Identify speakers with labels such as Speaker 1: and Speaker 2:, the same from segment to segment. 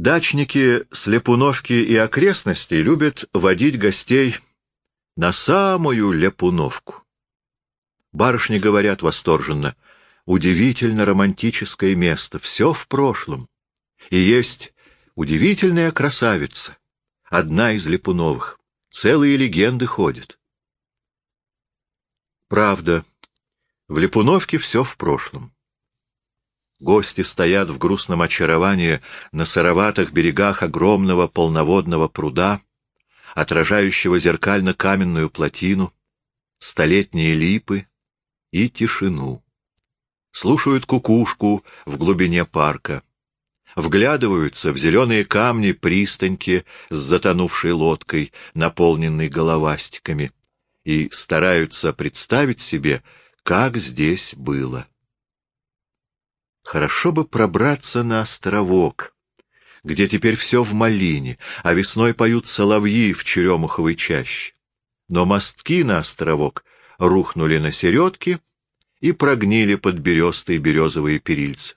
Speaker 1: Дачники Слепуновки и окрестностей любят водить гостей на самую Лепуновку. Барышни говорят восторженно, удивительно романтическое место, все в прошлом. И есть удивительная красавица, одна из Лепуновых. Целые легенды ходят. Правда, в Липуновке все в прошлом. Гости стоят в грустном очаровании на сыроватых берегах огромного полноводного пруда, отражающего зеркально-каменную плотину, столетние липы и тишину. Слушают кукушку в глубине парка, вглядываются в зеленые камни пристаньки с затонувшей лодкой, наполненной головастиками, и стараются представить себе, как здесь было. Хорошо бы пробраться на островок, где теперь все в малине, а весной поют соловьи в черемуховой чаще. Но мостки на островок рухнули на середке и прогнили под берестой березовые перильцы.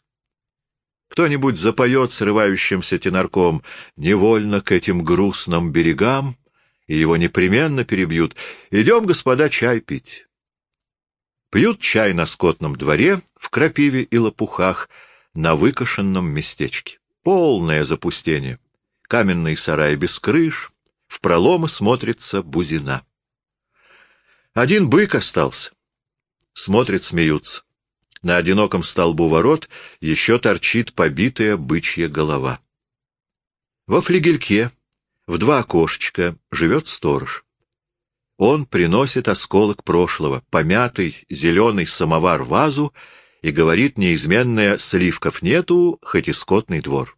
Speaker 1: Кто-нибудь запоет срывающимся тенарком невольно к этим грустным берегам, и его непременно перебьют. Идем, господа, чай пить. Пьют чай на скотном дворе, в крапиве и лопухах, на выкошенном местечке. Полное запустение. Каменный сарай без крыш, в проломы смотрится бузина. Один бык остался. Смотрит, смеются. На одиноком столбу ворот еще торчит побитая бычья голова. Во флигельке в два окошечка живет сторож. Он приносит осколок прошлого, помятый зеленый самовар-вазу, и говорит неизменное «сливков нету, хоть и скотный двор».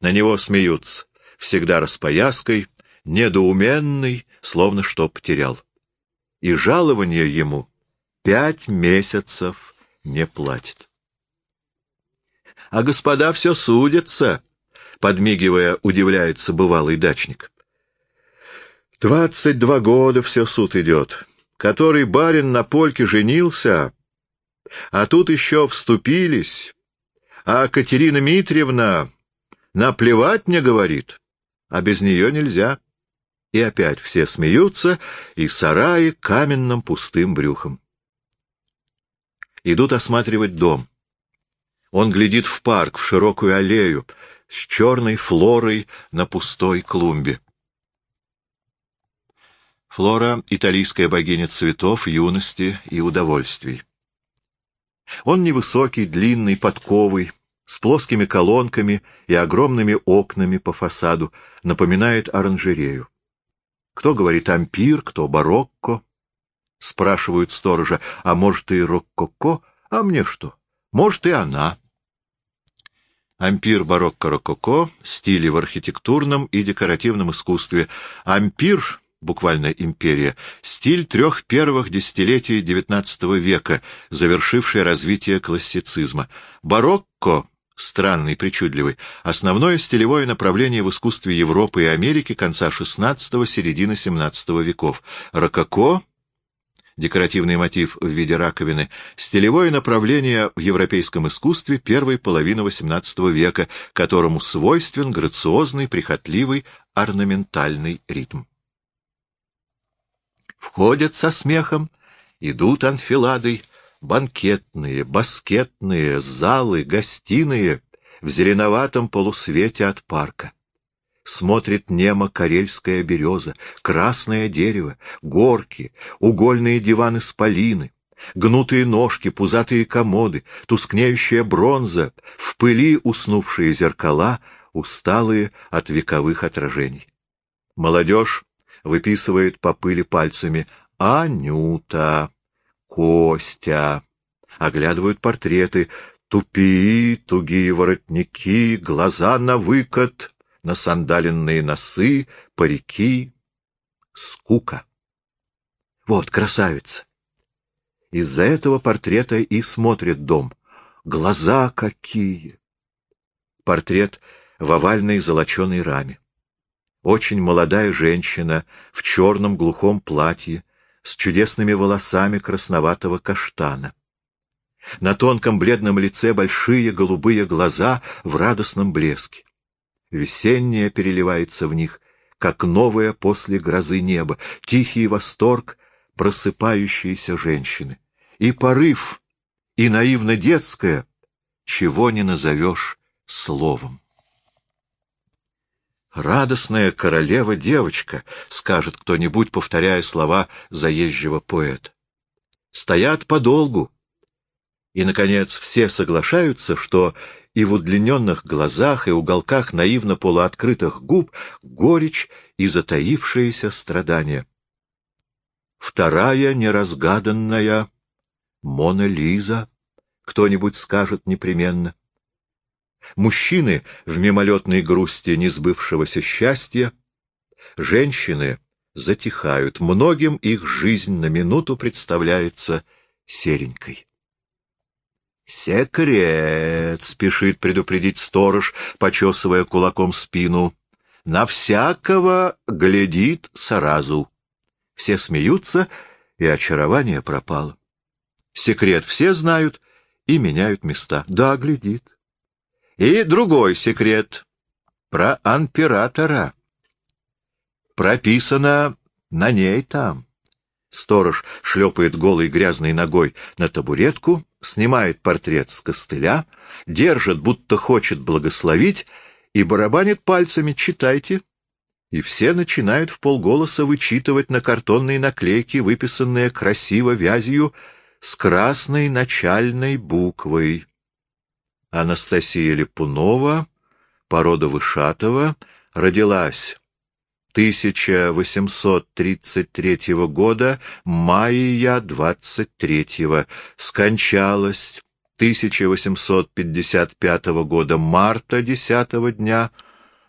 Speaker 1: На него смеются, всегда распояской, недоуменный, словно что потерял. И жалование ему пять месяцев не платит. А господа все судятся, подмигивая, удивляется бывалый дачник. Двадцать два года все суд идет. Который барин на польке женился, а тут еще вступились, а Катерина Митриевна наплевать мне говорит, а без нее нельзя. И опять все смеются, и сараи каменным пустым брюхом. Идут осматривать дом. Он глядит в парк, в широкую аллею, с черной флорой на пустой клумбе. Флора — италийская богиня цветов, юности и удовольствий. Он невысокий, длинный, подковый, с плоскими колонками и огромными окнами по фасаду, напоминает оранжерею. Кто говорит ампир, кто барокко. Спрашивают сторожа, а может и рококо, а мне что? Может и она. Ампир барокко-рококо, стили в архитектурном и декоративном искусстве. Ампир, буквально империя, стиль трех первых десятилетий XIX века, завершивший развитие классицизма. Барокко, странный, причудливый, основное стилевое направление в искусстве Европы и Америки конца XVI — середины XVII веков. Рококо декоративный мотив в виде раковины, стилевое направление в европейском искусстве первой половины XVIII века, которому свойствен грациозный, прихотливый, орнаментальный ритм. Входят со смехом, идут анфиладой, банкетные, баскетные, залы, гостиные в зеленоватом полусвете от парка смотрит немо карельская береза, красное дерево, горки, угольные диваны с полины, гнутые ножки, пузатые комоды, тускнеющая бронза, в пыли уснувшие зеркала, усталые от вековых отражений. Молодежь выписывает по пыли пальцами «Анюта», «Костя», оглядывают портреты, тупи, тугие воротники, глаза на выкат, насандаленные носы, парики, скука. Вот красавица. Из-за этого портрета и смотрит дом. Глаза какие! Портрет в овальной золоченой раме. Очень молодая женщина в черном глухом платье с чудесными волосами красноватого каштана. На тонком бледном лице большие голубые глаза в радостном блеске. Весеннее переливается в них, как новое после грозы небо, тихий восторг просыпающейся женщины. И порыв, и наивно детское, чего не назовешь словом. «Радостная королева-девочка», — скажет кто-нибудь, повторяя слова заезжего поэта. Стоят подолгу. И, наконец, все соглашаются, что и в удлиненных глазах, и уголках наивно полуоткрытых губ горечь и затаившееся страдание. Вторая неразгаданная Мона Лиза, кто-нибудь скажет непременно. Мужчины в мимолетной грусти несбывшегося счастья, женщины затихают, многим их жизнь на минуту представляется серенькой. «Секрет!» — спешит предупредить сторож, почесывая кулаком спину. «На всякого глядит сразу». Все смеются, и очарование пропало. Секрет все знают и меняют места. Да, глядит. И другой секрет про императора. Прописано на ней там. Сторож шлепает голой грязной ногой на табуретку, снимает портрет с костыля, держит, будто хочет благословить, и барабанит пальцами «читайте». И все начинают в полголоса вычитывать на картонной наклейке, выписанные красиво вязью, с красной начальной буквой. Анастасия Липунова, порода Вышатова, родилась 1833 года, мая 23 скончалась 1855 года, марта 10 дня,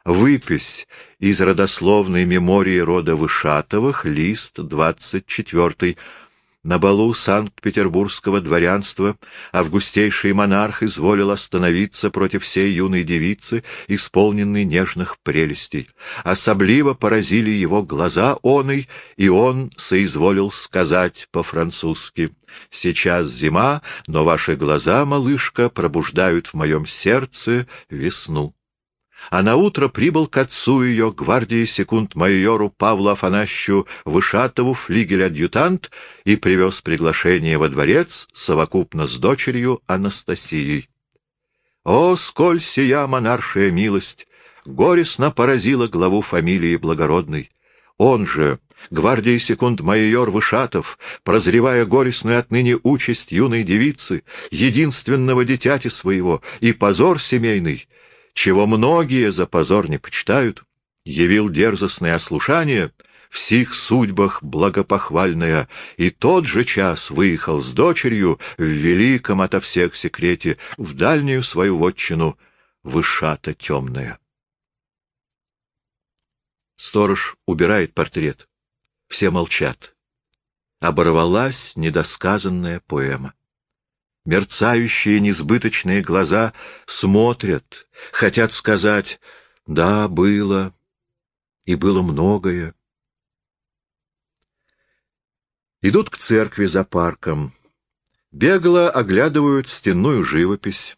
Speaker 1: выпись из родословной мемории рода Вышатовых, лист 24 на балу Санкт-Петербургского дворянства августейший монарх изволил остановиться против всей юной девицы, исполненной нежных прелестей. Особливо поразили его глаза оной, и он соизволил сказать по-французски «Сейчас зима, но ваши глаза, малышка, пробуждают в моем сердце весну» а наутро прибыл к отцу ее, гвардии секунд-майору Павлу Афанасьевичу Вышатову, флигель-адъютант, и привез приглашение во дворец совокупно с дочерью Анастасией. О, сколь сия монаршая милость! Горестно поразила главу фамилии благородной. Он же, гвардии секунд-майор Вышатов, прозревая горестную отныне участь юной девицы, единственного дитяти своего и позор семейный, чего многие за позор не почитают, явил дерзостное ослушание, в сих судьбах благопохвальное, и тот же час выехал с дочерью в великом ото всех секрете в дальнюю свою вотчину, вышата темная. Сторож убирает портрет. Все молчат. Оборвалась недосказанная поэма. Мерцающие несбыточные глаза смотрят, хотят сказать «да, было, и было многое». Идут к церкви за парком, бегло оглядывают стенную живопись,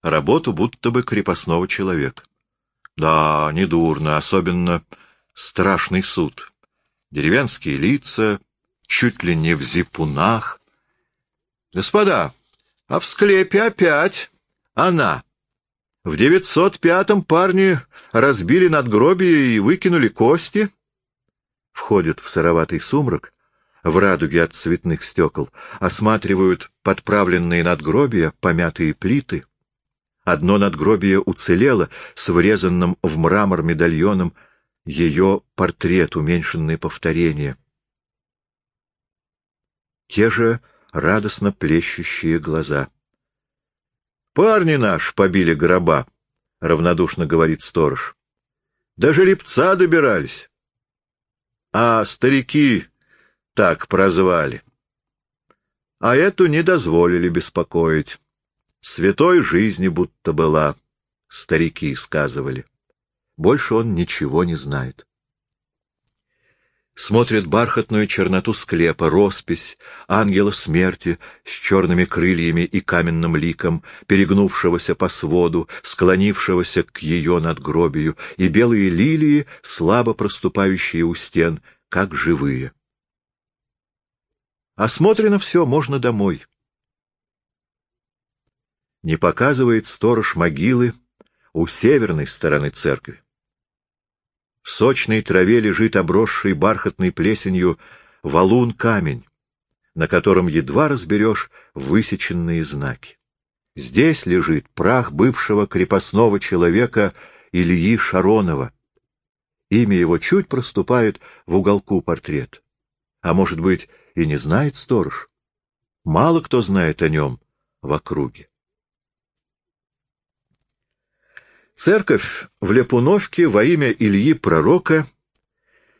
Speaker 1: работу будто бы крепостного человека. Да, недурно, особенно страшный суд. Деревенские лица, чуть ли не в зипунах. Господа, а в склепе опять она. В девятьсот пятом парни разбили надгробие и выкинули кости. Входят в сыроватый сумрак, в радуге от цветных стекол, осматривают подправленные надгробия, помятые плиты. Одно надгробие уцелело с врезанным в мрамор медальоном, ее портрет, уменьшенный повторение. Те же радостно плещущие глаза. «Парни наш побили гроба», — равнодушно говорит сторож. «Даже лепца добирались. А старики так прозвали. А эту не дозволили беспокоить. Святой жизни будто была, старики сказывали. Больше он ничего не знает. Смотрит бархатную черноту склепа, роспись ангела смерти с черными крыльями и каменным ликом, перегнувшегося по своду, склонившегося к ее надгробию, и белые лилии, слабо проступающие у стен, как живые. Осмотрено все, можно домой. Не показывает сторож могилы у северной стороны церкви. В сочной траве лежит обросший бархатной плесенью валун-камень, на котором едва разберешь высеченные знаки. Здесь лежит прах бывшего крепостного человека Ильи Шаронова. Имя его чуть проступает в уголку портрет. А может быть, и не знает сторож. Мало кто знает о нем в округе. Церковь в Лепуновке во имя Ильи Пророка,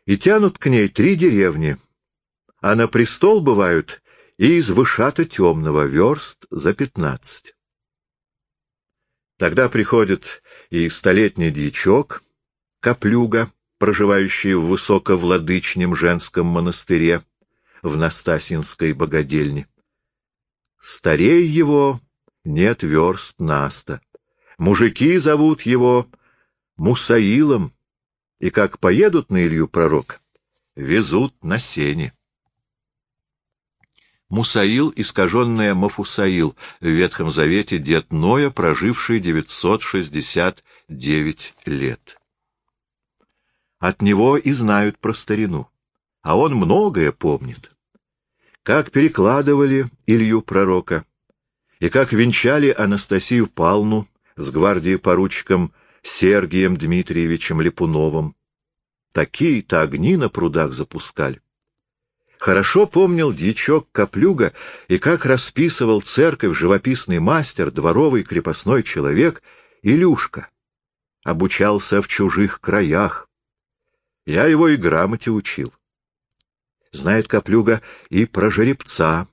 Speaker 1: и тянут к ней три деревни, а на престол бывают и из вышата темного верст за пятнадцать. Тогда приходит и столетний дьячок, Коплюга, проживающий в высоковладычнем женском монастыре в Настасинской богадельне. Старей его нет верст наста. Мужики зовут его Мусаилом, и как поедут на Илью пророк, везут на сене. Мусаил, искаженное Мафусаил, в Ветхом Завете дед Ноя, проживший 969 лет. От него и знают про старину, а он многое помнит. Как перекладывали Илью пророка, и как венчали Анастасию Палну, с гвардией-поручиком Сергием Дмитриевичем Липуновым. Такие-то огни на прудах запускали. Хорошо помнил дьячок Коплюга и как расписывал церковь живописный мастер, дворовый крепостной человек Илюшка. Обучался в чужих краях. Я его и грамоте учил. Знает Коплюга и про жеребца,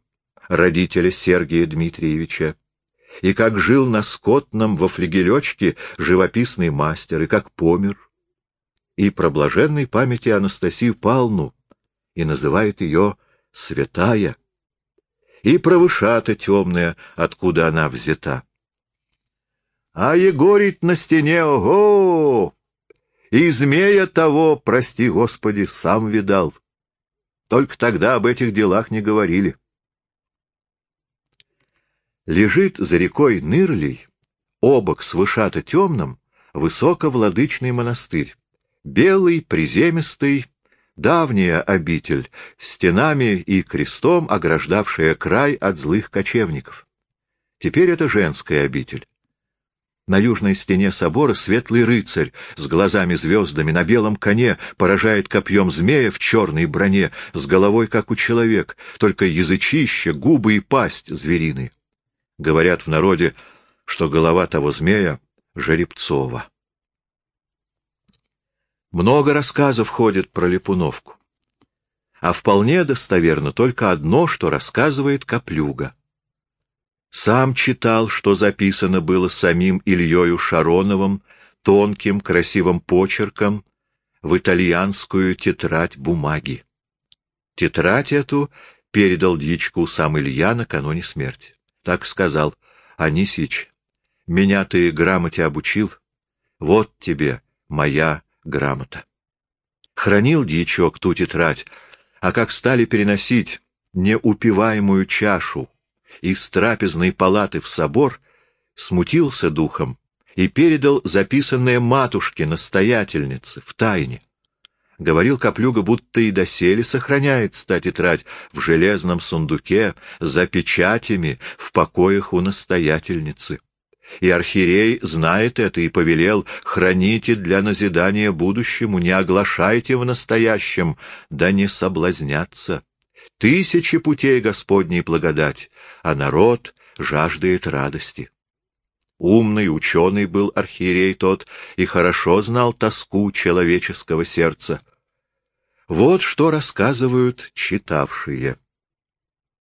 Speaker 1: родителя Сергия Дмитриевича и как жил на скотном во флигелечке живописный мастер, и как помер, и про блаженной памяти Анастасию Палну, и называет ее святая, и про вышата темная, откуда она взята. А Егорить на стене, ого! И змея того, прости Господи, сам видал. Только тогда об этих делах не говорили лежит за рекой Нырлей, обок с вышато темным, высоковладычный монастырь. Белый, приземистый, давняя обитель, стенами и крестом ограждавшая край от злых кочевников. Теперь это женская обитель. На южной стене собора светлый рыцарь с глазами-звездами на белом коне поражает копьем змея в черной броне, с головой, как у человека, только язычище, губы и пасть звериные. Говорят в народе, что голова того змея — Жеребцова. Много рассказов ходит про Липуновку. А вполне достоверно только одно, что рассказывает Коплюга. Сам читал, что записано было самим Ильёю Шароновым тонким красивым почерком в итальянскую тетрадь бумаги. Тетрадь эту передал дьячку сам Илья накануне смерти. Так сказал Анисич, меня ты грамоте обучил, вот тебе моя грамота. Хранил дьячок ту тетрадь, а как стали переносить неупиваемую чашу из трапезной палаты в собор, смутился духом и передал записанное матушке, настоятельнице, в тайне. Говорил Коплюга, будто и доселе сохраняется та тетрадь в железном сундуке, за печатями, в покоях у настоятельницы. И архиерей знает это и повелел, храните для назидания будущему, не оглашайте в настоящем, да не соблазняться. Тысячи путей Господней благодать, а народ жаждает радости. Умный, ученый был архиерей тот и хорошо знал тоску человеческого сердца. Вот что рассказывают читавшие.